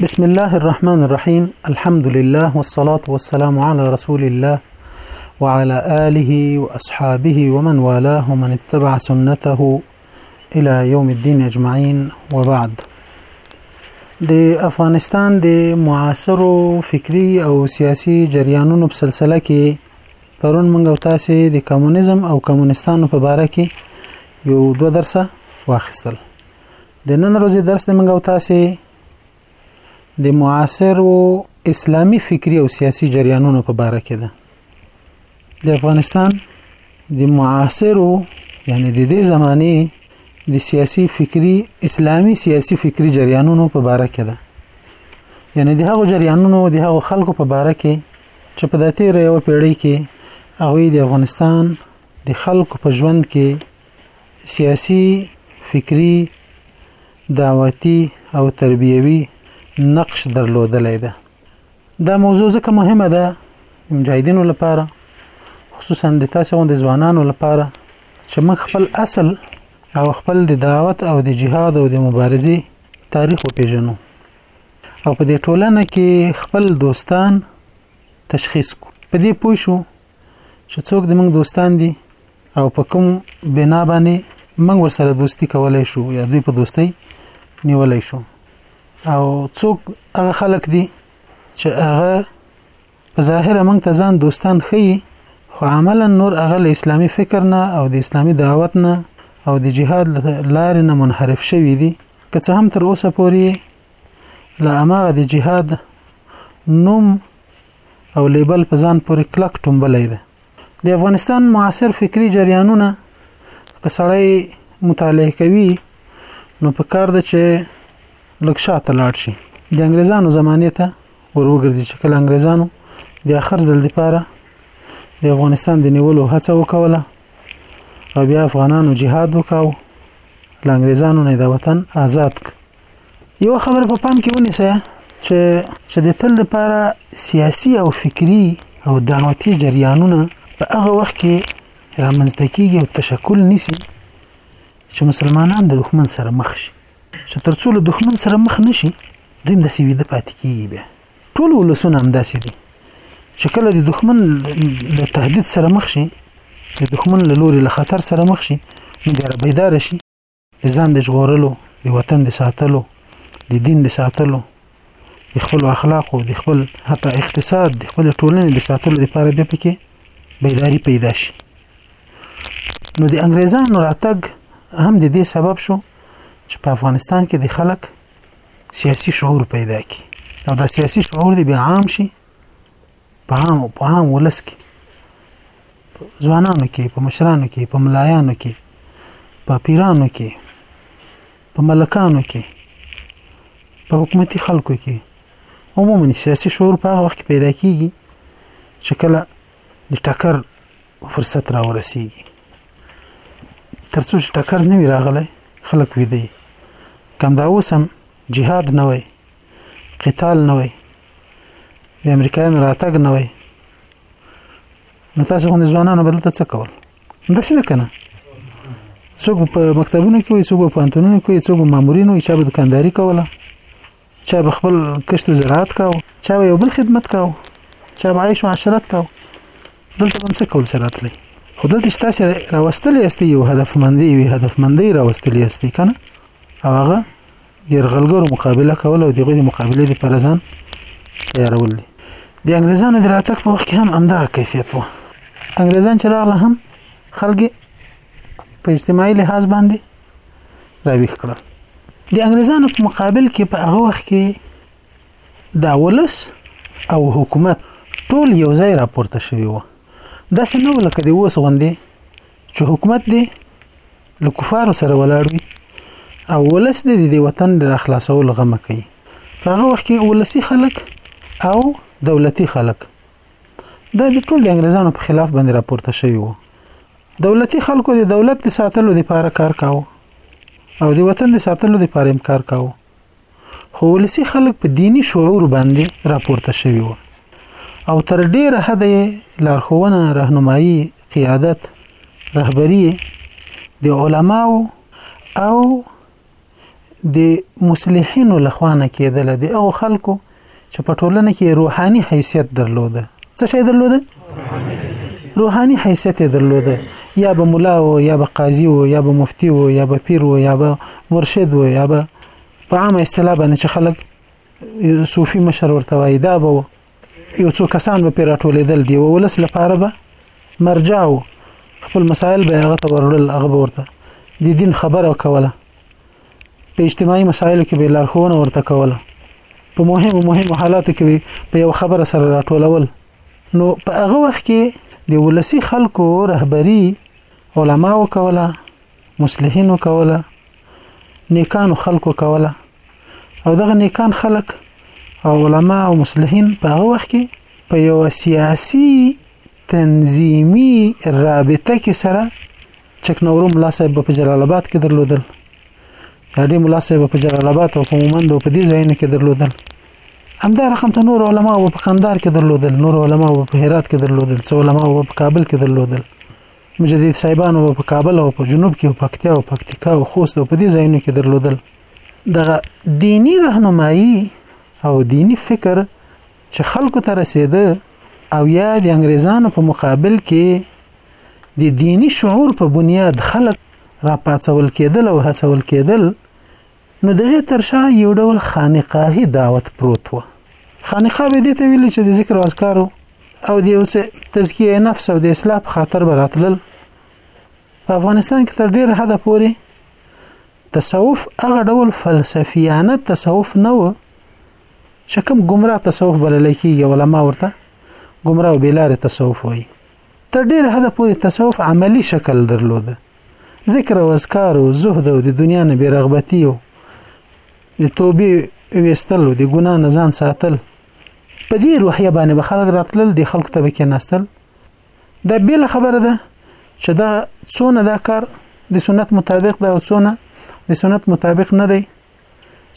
بسم الله الرحمن الرحيم الحمد لله والصلاة والسلام على رسول الله وعلى آله وأصحابه ومن والاه ومن اتبع سنته إلى يوم الدين أجمعين وبعد د افغانستان د معاصرو فکری او سیاسی جریانونو په سلسله کې پرون موږ او تاسو د کمونیزم او کمونستانو په باره کې یو دوه درسه واخیستل د نن ورځې درس د منګو تاسو د معاصر او اسلامی فکری او سیاسی جریانونو په باره کې ده د افغانستان د معاصر او یعنی د دې زمانه د سیاسی فکری اسلامی سیاسی فکری جریانونو په باره کې ده یعنی د هغو جریانونو د هغو خلکو په باره کې چې په داتې ریو پیړۍ کې هغه د افغانستان د خلکو په ژوند کې سیاسي، فکري، دعوتي او تربیوي نقش درلودلی ده دا موضوع ځکه مهمه ده مجاهدینو لپاره خصوصا د تاسو غوندې ځوانانو لپاره چې موږ خپل اصل او خپل د دعوت او د جهاد او د مبارزې تاریخ وپیژنو او په دې ټولنه کې خپل دوستان تشخیص کو په دې پوه شو چې څوک د موږ دوستان دي او په کوم بنا باندې موږ ورسره دوستی کولای شو یا دوی په دوستۍ نیولای شو او څوک هغه خلک دي چې هغه په ظاهر موږ ته ځان دوستان خي خو عملا نور هغه له اسلامي فکر نه او د اسلامي دعوت نه او د جهاد لارې نه منحرف شوي دي که څه هم تر اوسه پورې له اماغه د جهاد نوم او لېبل په ځان پورې کلک ټومبلی دی د افغانستان معاصر فکري جریانونه که سړی مطالعه کوي نو په کار ده چې لږ شاته لاړ شي د انګريزانو زمانه ته وروګرځي چې کله انګريزانو د اخر ځل لپاره د افغانستان د نیولو هڅه وکوله او بیا افغانانو جهاد وکاو لانګریزانو نه د وطن آزاد ک یو خبر په پام کې ونیسه چې چې د تل لپاره سیاسي او فکری او دعوتي جریانونه په هغه وخت کې رامنځته کیږي او تشکل نیسي چې مسلمانان د دښمن سره مخ شي چې ترڅو له دښمن سره مخ نشي دوی داسې ویده پاتې کیږي بیا ټول ولسونه همداسې دي چې کله د دښمن له تهدید سره مخ شي د دښمن له لوري له خطر سره مخ شي نو بیا بیدار شي د ځان د ژغورلو د وطن د ساتلو د دین د ساتلو د خپل اخلاقو د خپل حتی اقتصاد د خپل ټولنې د ساتلو لپاره به پکې بیداری پیدا شي نو د انګریزانو راتګ هم د دې سبب شو چې په افغانستان کې د خلک سیاسي شعور پیدا کړي او دا سیاسي شعور دی به عام شي په عام په عام ولس کې ځوانانو کې په مشرانو کې په ملایانو کې په پیرانو کې په ملکانو کې په حکومتي خلکو کې عموما سیاسي شعور په هغه وخت کې پیدا کیږي چې کله د ټکر فرصت را ورسیږي ترڅو چې ټکر نه وي راغلی خلک ویدي کم دا اوس هم جهاد نه وي قتال نه وای د امریکایانو راتګ نه وای نو تاسو غوښنه ځوانانو بدل ته څه کول داسې نه کنه څوک په مکتبونو کې وي څوک په انټونونو کې وي څوک مامورین وي چا به دکانداري کوله چا به خپل کشت و زراعت کاو چا به یو بل خدمت کاو چا به عیش و عشرت کاو دلته هم څه کول سره راتلی خو دلته چې تاسو راوستلې استي یو هدفمندي وي هدفمندي راوستلې استي کنه او هغه یرغلګرو مقابله کول او دغه د مقابلې لپاره ځان تیارول دي د انګریزانو د راتګ په وخت کې هم همدغه کیفیت و انګریزان چې راغله هم خلک په اجتماعي لحاظ باندې راویښ کړل د انګریزانو په مقابل کې په هغه وخت کې د ولس او حکومت ټول یو ځای راپورته شوی و دا څنګه لکه د اوس غوندې چې حکومت دې له کفارو سره ولاړ وي او ولس دې د وطن د راخلاصولو غم کوي په هغه وخت کې ولسی خلک او دولتي خلک دا د ټول د انګريزانو په خلاف باندې راپورته شوی وو دولتي خلکو د دولت د ساتلو لپاره کار کاوه او د وطن د ساتلو لپاره هم کار کاوه خو ولسی خلک په دینی شعور باندې راپورته شوي وو او تر ډیره حد یې لارښوونه راهنمایي قیادت رهبري د علماو او د مصلحینو لخوا نه کېدله د هغو خلکو چې په ټولنه کې روحاني حیثیت درلوده څه شی درلوده روحاني حیثیت درلوده یا به مولا وو یا به قاضي وو یا به مفتی وو یا به پیر وو یا به مرشد وو یا به په عامه اصطلاح باندې چې خلک صوفي مشر ورته وایي دا به یو څو کسان به پیرا ټولیدل دی ولس لپاره به مرجع وو خپل مسائل به هغه ته ورول هغه ورته د دین خبره کوله په اجتماعي مسایلو کې به لارښوونه ورته کوله په مهمو مهمو حالاتو کې به په یو خبره سره راټولول نو په هغه وخت کې د ولسی خلکو رهبری علما وکوله مصلحین وکوله نیکانو خلکو کوله او دغه نیکان خلک او علما او مصلحین په هغه وخت کې په یو سیاسي تنظیمي رابطه کې سره چک نورو ملا صاحب په جلال آباد کې درلودل یادې ملا صاحب په جلال آباد او په مومند او په دې ځایونو کې درلودل همدا رقم ته نور علما او په قندار کې درلودل نور علما او په هرات کې درلودل څو علما او په کابل کې درلودل مجدد صاحبان او په کابل او په جنوب کې او پکتیا او پکتیکا او خوست او په دې ځایونو کې درلودل دغه دینی رهنمایي او دینی فکر چې خلکو ته رسېده او یا د انګریزانو په مقابل کې د دینی شعور په بنیاد خلک راپاڅول کېدل او هڅول کېدل نو دغه ترشا یو ډول خانقاهي دعوت پروت و خانقاه به دې ته ویل چې د ذکر او اذکارو او د یو څه تزکیه نفس او د اصلاح په خاطر به راتلل په افغانستان کې تر ډېر حده پورې تصوف هغه ډول فلسفیانه تصوف نه و چې کوم ګمراه تصوف بللی کېږي علما ورته ګمراه او بېلارې تصوف وایي تر ډېره حده پورې تصوف عملی شکل درلوده ذکر او اذکار او زهد او د دنیا نه بې رغبتي او د توبې ویستل او د ګناه نه ځان ساتل په دې روحیه باندې به خلک راتلل د خلکو ته به کېناستل دا بېله خبره ده چې دا څونه دا کار د سنت مطابق ده او څونه د سنت مطابق نه دی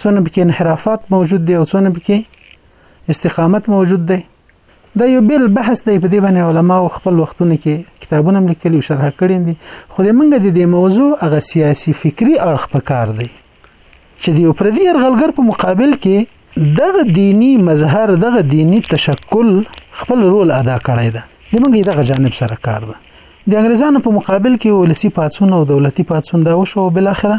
څونه پکې انحرافات موجود دي او څونه پکې استقامت موجود دی دا یو بل بحث دی په دې باندې علما او خپل وختونه کې کتابونه هم لیکلي او شرح کړي دي خو د منګه د دې موضوع هغه سیاسي فکری اړخ په کار دی چې د یو پردي ارغلګر په مقابل کې دغه دینی مظهر دغه دینی تشکل خپل رول ادا کړی دی د منګه دغه جانب سره کار دی د انګريزانو په مقابل کې ولسی پاتسون او دولتي پاتسون دا وشو بل اخره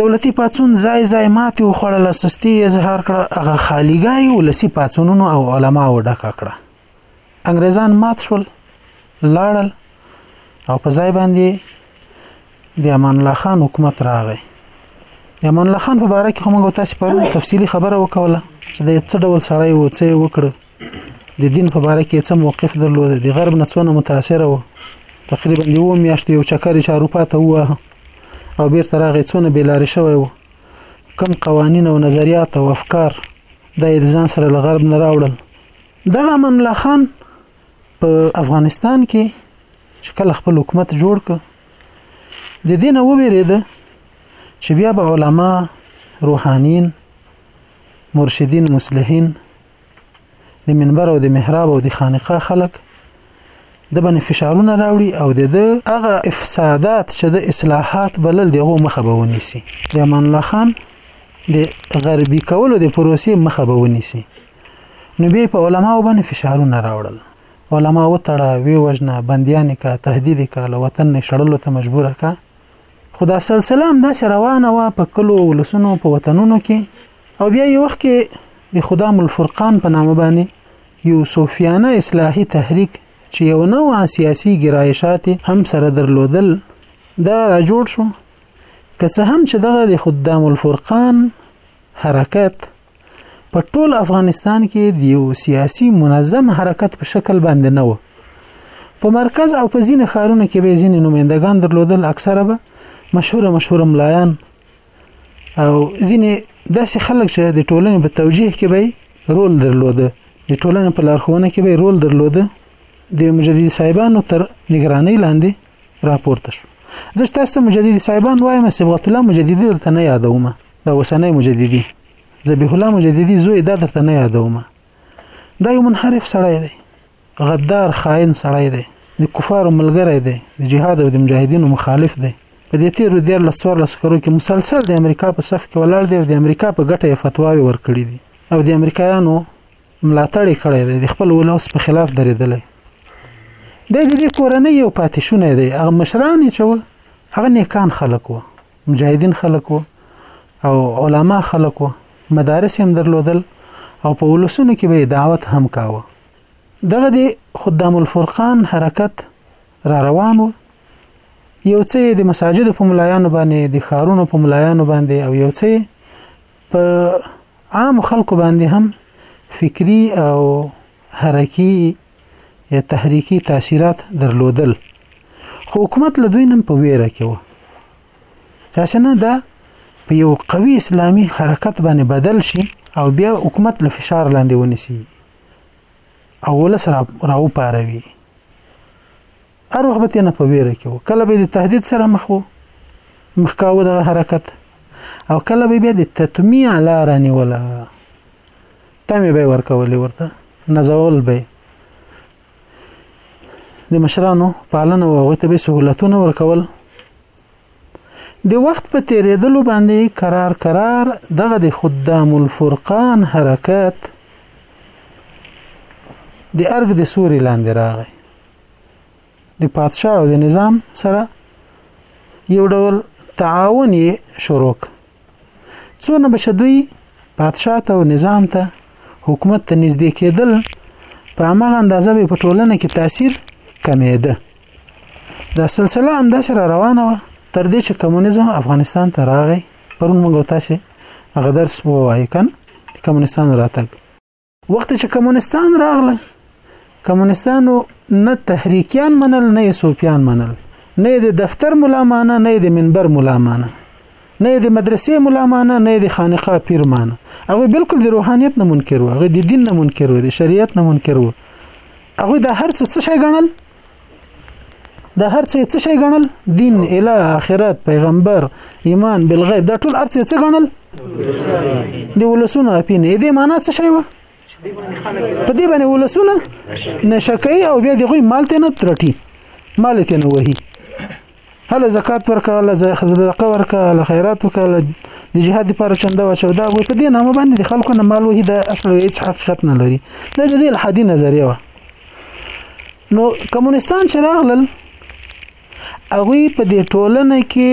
دولتي پاڅون ځای ځای ماتې وخوړله سستي یې اظهار کړه هغه خالیګای ولسی پاڅونونو او علما و ډکه کړه انګریزان مات شول لاړل او په ځای باندې د امان الله خان حکومت راغی د امان الله خان په باره کې هم موږ تاسو په تفصیلی خبره وکوله چې د څه ډول سړی و څه وکړ د دین په باره کې څه موقف درلود د غرب نه څونه متاثر و تقریبا د و میاشتو یو چکر چې اروپا ته ووهه او بیرته راغی څونه بلارې شوی و کم قوانین او نظریات او افکار د ځان سره له غرب نه راوړل دغه من الله خان په افغانستان کې چې کله خپل حکومت جوړ ک د دین او ویریده چې بیا به علما روحانین مرشدین مصلحین د منبر او د محراب او د خانقاه خلک د باندې فشارونه راوړي او د د هغه افسادات چې د اصلاحات بلل دغه مخه به ونیسي د امان الله خان د غربي کولو د پروسې مخه به ونیسي نو به په علماو باندې فشارونه راوړل علما وتړه وی وجنه بنديان کا تهدید کا له وطن نشړلو ته مجبور کا خدا سلسله هم داسې روانه وه په کلو ولسونو په وطنونو کې او بیا یو وخت کې د خدام الفرقان په نامه باندې یو صوفیانه اصلاحي تحریک چې یو نوع سیاسي ګرایشات هم سره درلودل دا را جوړ شو که څه هم چې دغه د خدام الفرقان حرکت په ټول افغانستان کې د یو سیاسي منظم حرکت په شکل باندې نه و په مرکز او په ځینې ښارونو کې به ځینې نمایندګان درلودل اکثره به مشهور مشهور ملایان او ځینې داسې خلک چې د ټولنې په توجیه کې به رول درلوده د ټولنې په لارښوونه کې به رول درلوده د مجددي صاحبانو تر نگرانۍ لاندې راپورته شو زه تاسو مجددي صاحبان وایم صبغت الله مجددي درته نه یادوم دا وسنۍ مجددي ذبیح الله مجددي زوی دا درته نه یادوم دا یو منحرف سړی دی غدار خاين سړی دی د کفارو ملګری دی د جهاد او د مجاهدینو مخالف دی په دې تیرو دیر لس څور لس کرو کې مسلسل د امریکا په صف کې ولاړ دی او د امریکا په ګټه یې فتواوې ورکړي دي او د امریکایانو ملاتړ یې کړی دی د خپل ولس په خلاف درېدلی د دې کورنۍ یو پاتې شونه دی هغه مشران چې و هغه نیکان خلک و مجاهدین خلک و او علما خلک و مدارس هم درلودل او په ولسونو کې به دعوت هم کاوه دغه د خدام الفرقان حرکت را روان و یو څه د مساجد په ملایانو باندې د خارونو په ملایانو باندې او یو څه په عام خلکو باندې هم فکری او حرکی یا تحریکی تاثیرات درلودل خو حکومت له دوی نن په ویره کې و اسنه دا په یو قوي اسلامي حرکت باندې بدل شي او بیا حکومت له فشار لاندې ونیسي او ولس را راو پاروي هر وخت به نه په ویره کې وو کله به د تهدید سره مخ وو مخکاوه د حرکت او کله به بیا د تطمیع لار نیوله تمه به ورکولې ورته نزول به د مشرانو پالنه او غوته به سہولتونه ورکول د وخت په تېرېدلو باندې کرار کرار دغه د خدام الفرقان حرکت د ارګ د سوري لاندې راغی د پادشاه او د نظام سره یو ډول تعاون یې شروع څونه به شدوی پادشاه ته او نظام ته حکومت ته نږدې کېدل په هغه اندازه به په ټولنه کې تاثیر کمیده دا سلسله هم داسې را روانه وه تر دې چې کمونیزم افغانستان ته راغی پرون موږ تاسو هغه درس ووایو کنه کمونستان راتګ وخت چې کمونستان راغله کمونستانو نه تحریکیان منل نه صوفیان منل نه د دفتر ملامانه نه د منبر ملامانه نه د مدرسې ملامانه نه د خانقاه پیر مانه هغه بالکل د روحانیت نه منکر و هغه د دین نه منکر و د شریعت نه منکر و هغه د هر څه څه شي غنل د هر څه څه شي غنل دین اله اخرت پیغمبر ایمان بالغیب دا ټول ارڅ څه غنل دی ولسونه اپین دې معنا څه شي و په دې باندې ولسونه نشکای او بیا دغه مال ته نه ترټي مال ته نه وهي هله زکات ورکه هله صدقه ورکه هله خیرات وکه هله د جهاد لپاره چنده واچو دا وي په دې نامه باندې د خلکو نه مال وهي دا اصل هیڅ حقیقت نه لري دا د دې الحادي نظریه وه نو کمونستان چې راغلل هغه په دې ټولنه کې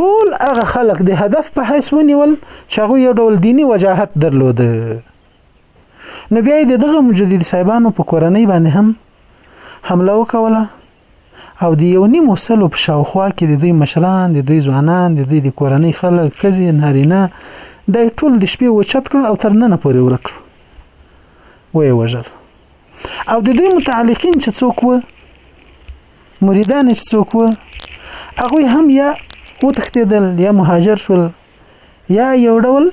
ټول هغه خلک د هدف په حیث ونیول چې هغه یو ډول دینی وجاهت درلود نو بیا د دغه مجدد صاحبانو په کورنۍ باندې هم حمله وکوله او د یو نیمو سلو په شاوخوا کې د دوی مشران د دوی ځوانان د دوی د کورنۍ خلک ښځې نارینه دا ټول د شپې وچت کړل او تر ننه پورې ورک کړل وې وژل او د دوی متعلقین چې څوک و مریدان چې څوک و هغه هم یا وتښتیدل یا مهاجر شول یا یو ډول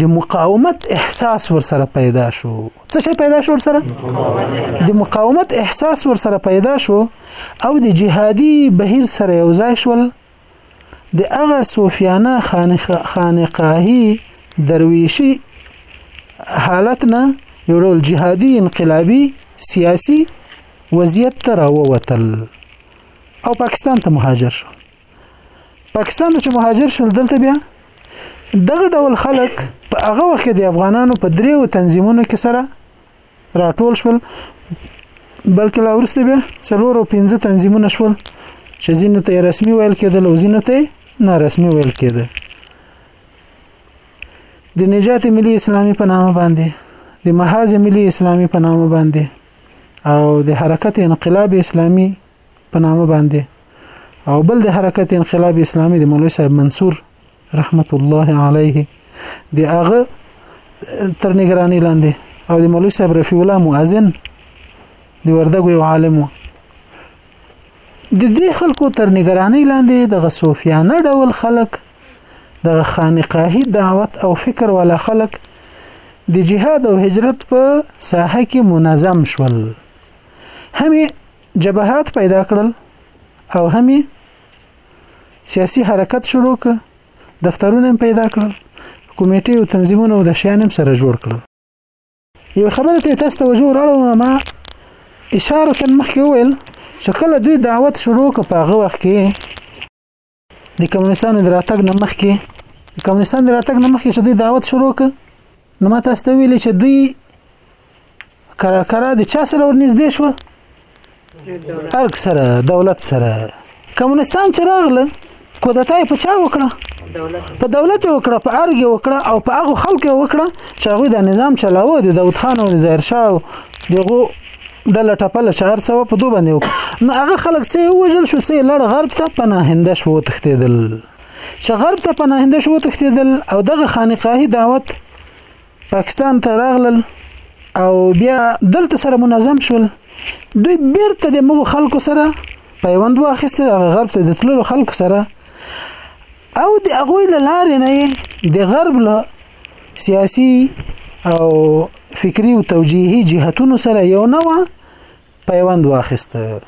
د مقاومت احساس ورسره پیدا شو څه شي پیدا شو ورسره د مقاومت احساس ورسره پیدا شو او د جهادي بهیر سره یو ځای شول د هغه صوفیانه خانقاهي درویشي حالت نه یو ډول جهادي انقلابي سیاسي وضعیت ته راووتل او پاکستان ته مهاجر شو پاکستان ته چې مهاجر شول دلته بیا دغه ډول خلک په هغه وخت کې د افغانانو په دریو تنظیمونو کې سره راټول شول بلکې لا ورسته بیا څلور او پنځه تنظیمونه شول چې ځینو ته رسمي ویل کېدل او ځینو ته نارسمي ویل کېدل د نجات ملي اسلامي په نامه باندې د محاذ ملي اسلامي په نامه باندې او د حرکت انقلاب اسلامي په نامه باندې او بل د حرکت انقلاب اسلامي د مولوي صاحب منصور رحمت الله علیه د هغه تر نگرانی لاندې او د مولوی صاحب رفیع الله مؤذن د وردګو یو عالم و د دې خلکو تر نگرانی لاندې د غصوفیانه ډول خلک د خانقاهي دعوت او فکر ولا خلک د جهاد او هجرت په ساحه کې منظم شول همې جبهات پیدا کړل او هم یې سیاسي حرکت شروع ک دفترونه هم پیدا کړل کمیټې او تنظیمونه او د شیان هم سره جوړ کړل یو خبره ته تاسو ته وجو راړو ما اشاره مخکې ویل چې کله دوی دعوت شروع ک په هغه وخت کې د کمونستانو دراتګ نه مخکې د کمونستانو دراتګ نه مخکې چې دوی دعوت شروع کړ نو ما تاسو ته ویل چې دوی کرا کرا د چا سره ورنږدې شو ارګ سره دولت سره کمونستان چې راغله کودتا په چا وکړه په دولت وکړه په ارګ وکړه او په هغه خلکو وکړه چې هغه د نظام چلاوه د داود خان او ظاهر شاه دغه ډله ټپله چې هر څه وه په دوه باندې وکړه نو هغه خلک څه یې ووژل شو څه یې لړ غرب ته پناهنده شو وتښتېدل چې غرب ته پناهنده شو وتښتېدل او دغه خانقاهي دعوت پاکستان ته راغلل او بیا دلته سره منظم شول دوی بیرته د موږ خلکو سره پیوند واخیسته هغه غرب ته د تللو خلکو سره او د هغوی له لارې نه د غرب له سیاسي او فکری او توجیهي جهتونو سره یو نه و پیوند واخیسته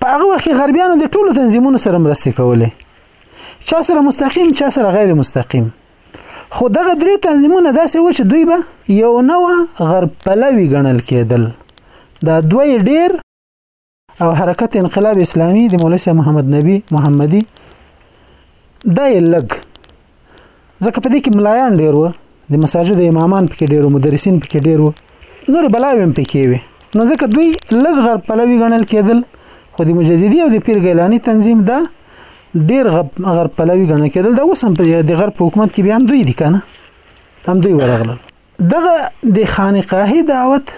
په هغه وخت کې غربیانو د ټولو تنظیمونو سره مرستې کولې چا سره مستقیم چا سره غیر مستقیم خو دغه درې تنظیمونه داسې و چې دوی به یو نه و غرب پلوي ګڼل کېدل دا دوی ډیر او حرکت انقلاب اسلامی د مولا شاه محمد نبی محمدي دا یې لګ ځکه په دې کې ملایان ډیر و د مساجد امامان پکې ډیر و مدرسین پکې ډیر و نور بلاوي هم پکې وي نو ځکه دوی لګ غر پلوي غنل کېدل خو د مجددي او د پیر ګیلانی تنظیم دا ډیر غر پلوي غنل کېدل دا اوس هم د غر په حکومت کې بیا هم دوی دي کنه هم دوی ورغلل دغه د خانقاهي دعوت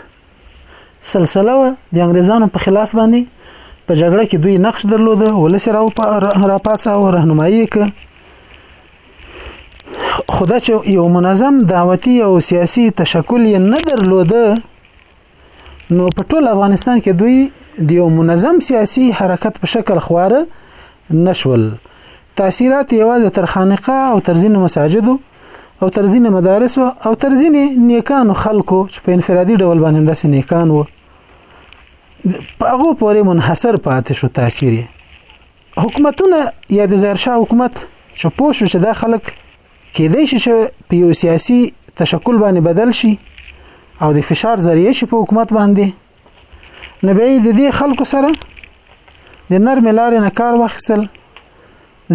سلسله و د انګريزانو په خلاف باندې په جګړه کې دوی نقش درلود ولس راو راپات او راهنمایي ک خدا چې یو منظم دعوتی او سیاسی تشکل یې نه درلود نو په ټول افغانستان کې دوی د یو منظم سیاسي حرکت په شکل خواره نشول تاثیرات یوازې تر خانقه او تر ځینو مساجدو او تر ځینې مدارس او تر ځینې نیکانو خلکو چې په انفرادي ډول باندې داسې نیکان وو په هغه پورې منحصر پاتې شو تاثیر حکومتونه یا د زهرشاه حکومت چې پوه شو چې دا خلک کېدای شي چې په یو سیاسي تشکل باندې بدل شي او د فشار ذریعه شي په حکومت باندې نو به د دې خلکو سره د نرم لارې نه کار واخیستل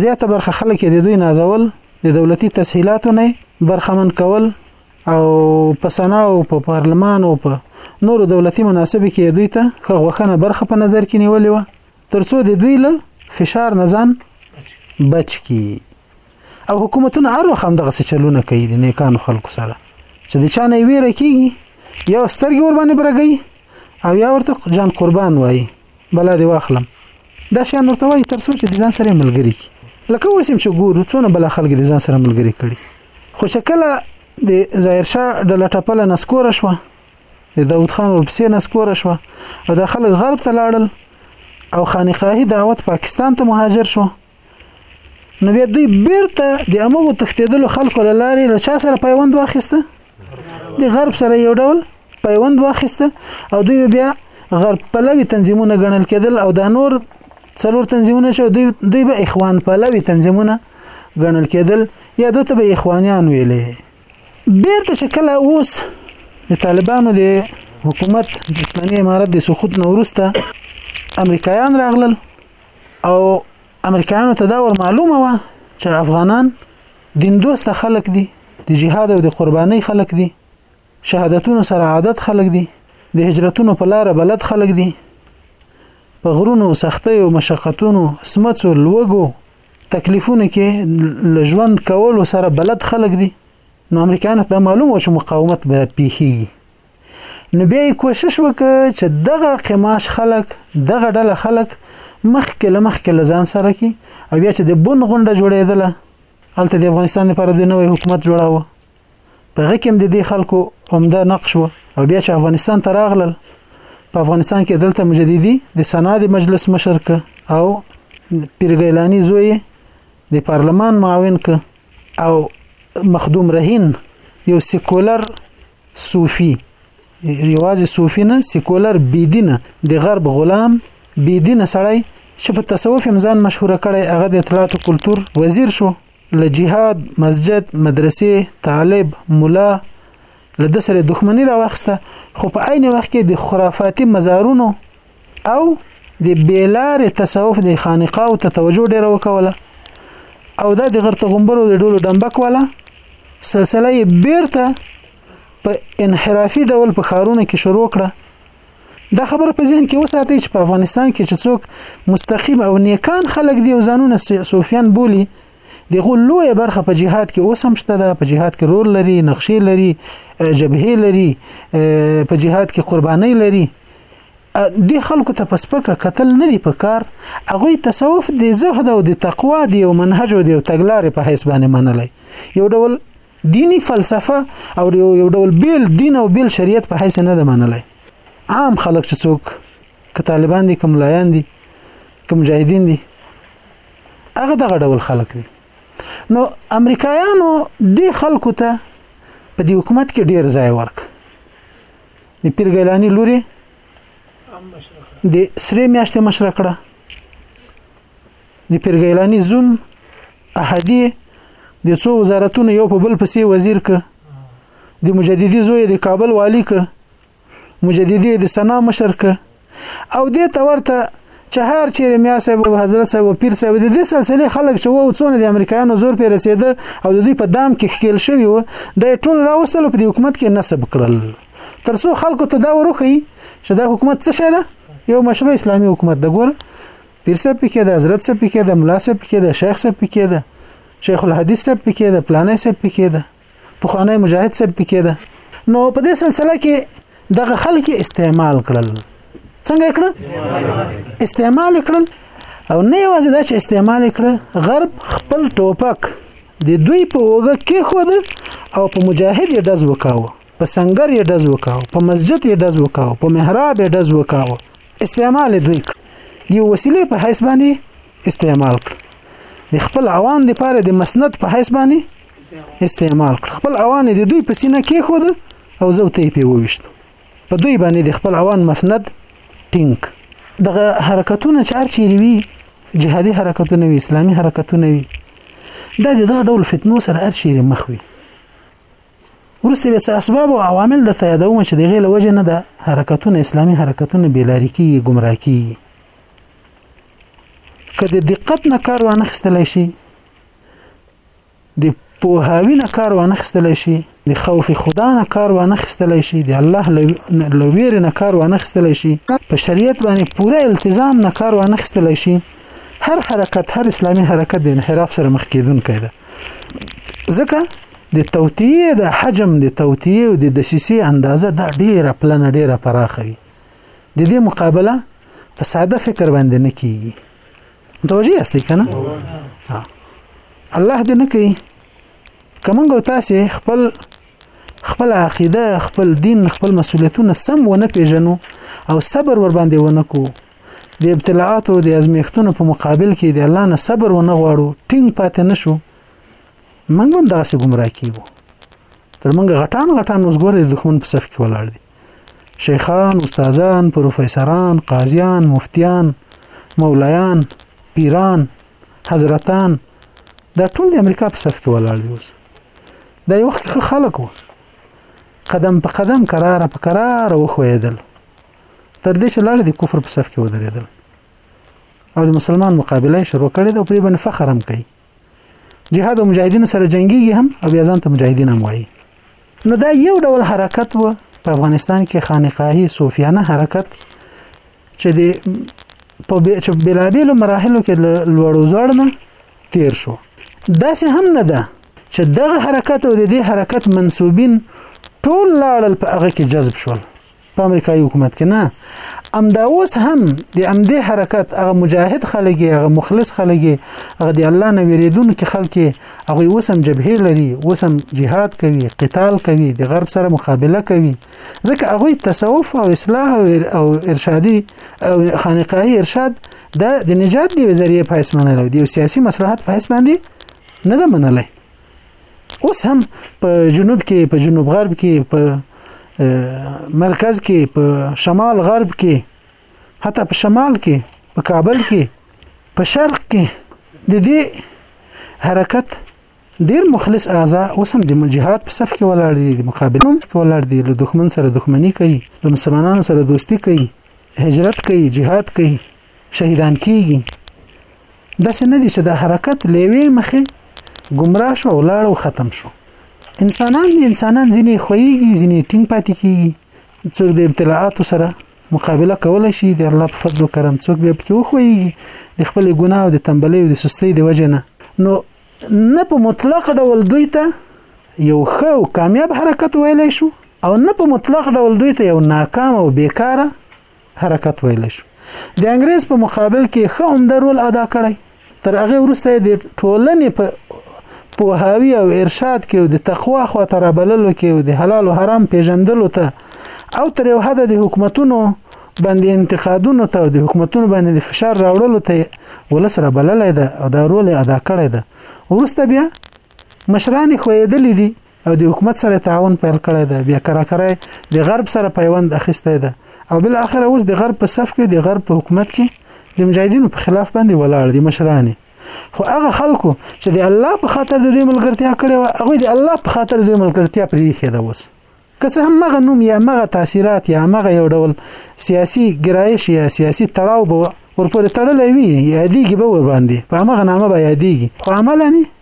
زیاته برخه خلک د دوی نازول د دولتي تسهیلاتو نه برخمن کول او په سنا او په پارلمان او په نورو دولتي مناسبه کې دوی ته خغوخنه برخه په نظر کې نیولې و ترڅو د دوی له فشار نزان بچ کی او حکومتونه هر وخت هم دغه چلونه کوي د نیکانو خلکو سره چې د چا نه ویره کیږي یو سترګې ور باندې برګي او یا ورته جان قربان وایي بلا دی واخلم دا شان ورته وایي تر څو چې د ځان سره ملګری کی لکه وسیم چې ګورو څونه بلا خلک د ځان سره ملګری کړي خو شکل د ظاهر شاه ډله ټپله نسکور شوه د داود خان ورپسې نسکور شوه او د خلک غرب ته لاړل او خانقاهي دعوت پاکستان ته مهاجر شو نو بیا دوی بیرته د امغو تښتیدلو خلکو له لارې له چا سره پیوند واخیسته د غرب سره یو ډول پیوند واخیسته او دوی بیا غرب پلوي تنظیمونه ګڼل کېدل او دا نور څلور تنظیمونه شو دوی دوی به اخوان پلوي تنظیمونه ګڼل کېدل یا دوی ته به اخوانیان ویلې بیرته چې کله اوس د طالبانو د حکومت د اسلامي امارت د سقوط نه وروسته امریکایان راغلل او امریکایانو ته دا ور معلومه و چې افغانان دین دوست خلک دي د جهاد او د قرباني خلک دي شهادتونو سره عادت خلک دي د هجرتونو په لار بلد خلک دي په غرونو سختۍ او مشقتونو سمڅو لوګو تکلیفونو کې لژوند کولو سره بلد خلک دي نو امریکایانو ته معلومه و چې مقاومت به پیخي نو بیا یې کوشش وکړ چې دغه قماش خلک دغه ډله خلک مخکې له مخکې له ځان سره کی او بیا چې د بن غونډه جوړېدله هلته د افغانستان لپاره د نوې حکومت جوړاوه په هغه کې هم د دې خلکو عمده نقش و او بیا چې افغانستان ته راغلل په افغانستان کې دلته مجددي د سنا د مجلس مشر که او پیرګیلانی زوی د پارلمان معاون که او مخدوم رهین یو سیکولر صوفي یوازې صوفي نه سیکولر بيدینه د غرب غلام بيدینه سړی چې په تصوف هم ځان مشهور کړي هغه د اطلاعات او کلچر وزیر شو له جهاد مسجد مدرسې طالب مولا له د سره دښمنی راوخسته خو په عین وخت کې د خرافاتي مزارونو او د بیلار تصوف د خانقاو ته توجه ډیره وکوله او دا د غرته غومبرو د ډولو ډمبک والا سلسله یې بیرته په انحرافي ډول په خارونو کې شروع کړه دا خبره په ذهن کې وساتئ چې په افغانستان کې چې څوک مستقیم او نیکان خلک دی او ځانونه صوفیان بولی دغه لوی برخه په جهاد کې اوس هم شته ده په جهاد کې رول لري نقشې لري جبهه لري په جهاد کې قرباني لري دې خلکو ته په سپکه قتل نه دی پکار هغه تصوف د زهد او د تقوا دی او منهج او د تګلارې په حساب باندې منلای یو ډول دینی فلسفه او یو ډول بیل دین او بیل شریعت په حیث نه ده منلای عام خلک چې څوک که طالبان دي کوم لایان دي کوم مجاهدین دي هغه دغه ډول خلک دي نو امریکایانو د خلکو ته په دې حکومت کې ډیر ځای ورک د پیر ګیلانی لوري د سری میاشتې مشره کړه د پیر ګیلانی زوم احدی د څو وزارتونو یو په بل پسې وزیر ک د مجددي زوی د کابل والی ک مجددي د سنا مشر ک او دې ته ورته چې هر چیرې میا صاحب او حضرت صاحب او پیر صاحب د دې سلسله خلک چې وو څونه د امریکایانو زور پې رسیده او د دوی په دام کې ښکیل شوی وو د ټول راوستل په دې حکومت کې نسب کړل ترڅو خلکو ته دا وروخی چې دا حکومت څه شی ده یو مشروع اسلامي حکومت د ګور پیر صاحب پکې ده حضرت صاحب پکې ده ملا صاحب پکې ده شیخ صاحب پکې ده شیخ الحدیث صاحب پکې ده پلانې صاحب پکې ده پخوانی مجاهد صاحب پکې ده نو په دې سلسله کې دغه خلک استعمال کړل څنګه کړل استعمال کړل او نه یوازې دا چې استعمال کړل غرب خپل ټوپک د دوی په وګه کې خود او په مجاهد یې دز وکاوه په سنگر یې دز وکاوه په مسجد یې دز وکاوه په محراب یې دز وکاوه استعمال دوی کړ دی وسیله په حساب باندې استعمال کړ د خپل عوام لپاره د مسند په حساب باندې استعمال کړ خپل اوان د دوی په سینه کې خود او زو ته په وويشت په دوی باندې د خپل اوان مسند ټینګ دغه حرکتونه چې ارچې وی جهادي حرکتونه وی اسلامي حرکتونه وی دا د دغه ډول فتنو سره ارچې مخ وی ورسته به څه اسباب او عوامل د تیادوم چې دغه لوجه نه د حرکتونه اسلامي حرکتونه بیلاری کی گمراه کی کله دقت نه کار وانه خستلای شي د پوهاوی نه کار وانه خستلای شي د خوف خدا نه کار وانه خستلای شي د الله لویر نه کار وانه خستلای شي په شریعت باندې پوره التزام نه کار وانه خستلای شي هر حرکت هر اسلامی حرکت د انحراف سره مخ کیدونکی ده ځکه د توتیه د حجم د توتیه او د دسیسې اندازه دا ډیره پلنه ډیره پراخه وي د دې مقابله په ساده فکر باندې نه کیږي متوجه یاست کنه الله دې نه کوي کومنګ تاسو خپل خپل عقیده خپل دین خپل مسولیتونه سم ونه پیژنو او صبر ور باندې ونه کو د ابتلاعات او د ازمیښتونو په مقابل کې د الله نه صبر ونه غواړو ټینګ پاتې نشو منګ هم داسې گمراه کیږو تر منګ غټان غټان اوس ګوره د دښمن په صف کې ولاړ دي شیخان، استادان، پروفیسران، قاضیان، مفتیان، مولایان، پیران، حضرتان دا ټول د امریکا په صف کې ولاړ دي اوس دا یو وخت خلک وو قدم په قدم قرار په قرار وخوېدل تر دې چې لاړ دي کفر په صف کې ودرېدل او د مسلمان مقابله شروع کړې ده او په دې باندې فخر هم کوي جهاد او مجاهدین سره جنگيږي هم او بیا ځان ته مجاهدین هم وایي نو دا یو ډول حرکت و په افغانستان کې خانقاهي صوفیانه حرکت چې د په چې بلابل مراحلو کې لوړو ځړنه تیر شو دا سه هم نه ده چې دغه حرکت او د دې حرکت منسوبین ټول لاړل په هغه کې جذب شول په امریکایي حکومت کې نه امدا اوس هم د امدې حرکت هغه مجاهد خلګي هغه مخلص خلګي هغه د الله نه ویریدونکو خلکي هغه اوس هم جبهه لري اوس هم جهاد کوي قتال کوي د غرب سره مقابله کوي ځکه هغه تصوف او اصلاح او ارشادي او خانقاهي ارشاد د نجات دی وزریه په اسمنه لري او سیاسي مصلحت په اسمان دي نه ده منلای اوس هم په جنوب کې په جنوب غرب کې په مرکز کې په شمال غرب کې حتی په شمال کې په کابل کې په شرق کې د دې حرکت ډیر مخلص اعضا اوس هم د جهاد په صف کې ولاړ دي د مقابله کې ولاړ دي له دښمن سره دښمنی کوي له مسلمانانو سره دوستی کوي هجرت کوي جهاد کوي شهیدان کیږي داسې نه دي چې دا حرکت لیوې مخې گمراه شو او لاړ او ختم شو انسانان دي انسانان ځینې خوېږي ځینې ټینګ پاتې کیږي څوک د ابتلاعاتو سره مقابله کولای شي د الله په فضل او کرم څوک به پکې وخوېږي د خپل ګناه او د تنبلۍ او د سستۍ د وجې نه نو نه په مطلق ډول دوی ته یو ښه او کامیاب حرکت ویلی شو او نه په مطلق ډول دوی ته یو ناکام او بیکاره حرکت ویلی شو د انګریز په مقابل کې ښه عمده رول ادا کړی تر هغه وروسته د ټولنې په پوهاوی او ارشاد کې او د تقوا خو تر بللو کې او د حلال او حرام پیژندلو ته او تر یو حد د حکومتونو باندې انتقادونو ته او د حکومتونو باندې د فشار راوړلو ته ولس را بللی ده او دا رول ادا کړی ده ورسته بیا مشران خوېدلې دي او د حکومت سره تعاون پیل کړی ده بیا کره کره د غرب سره پیوند اخیستی ده او بل اخر اوس د غرب په صف کې د غرب په حکومت کې د مجاهدینو په خلاف باندې ولاړ دي مشران خو هغه خلکو چې د الله په خاطر د دوی ملګرتیا کړې و هغه د الله په خاطر دوی ملګرتیا پرې خې ده اوس که څه هم مغه نوم یا مغه تاثیرات یا مغه یو ډول سیاسي ګرایش یا سیاسي تړاو به ورپورې تړلې وي یادېږي به ور باندې په مغه نامه به یادېږي خو عملاً